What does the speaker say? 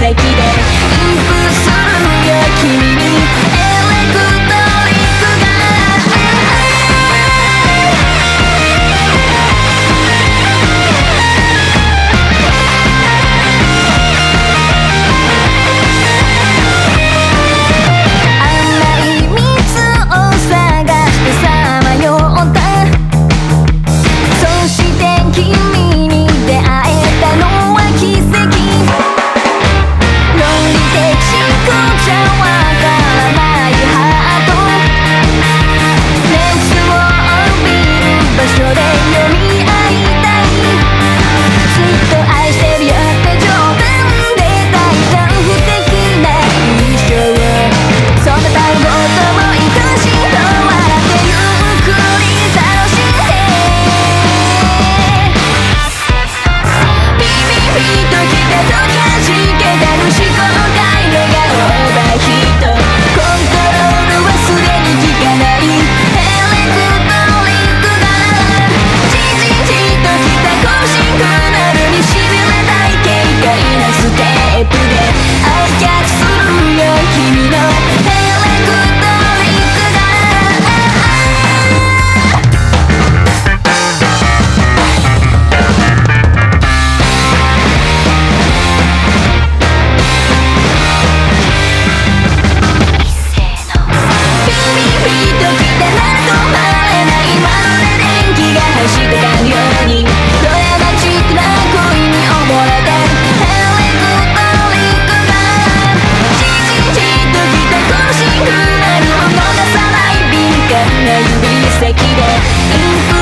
take it in.「あいがつするよ君の」石で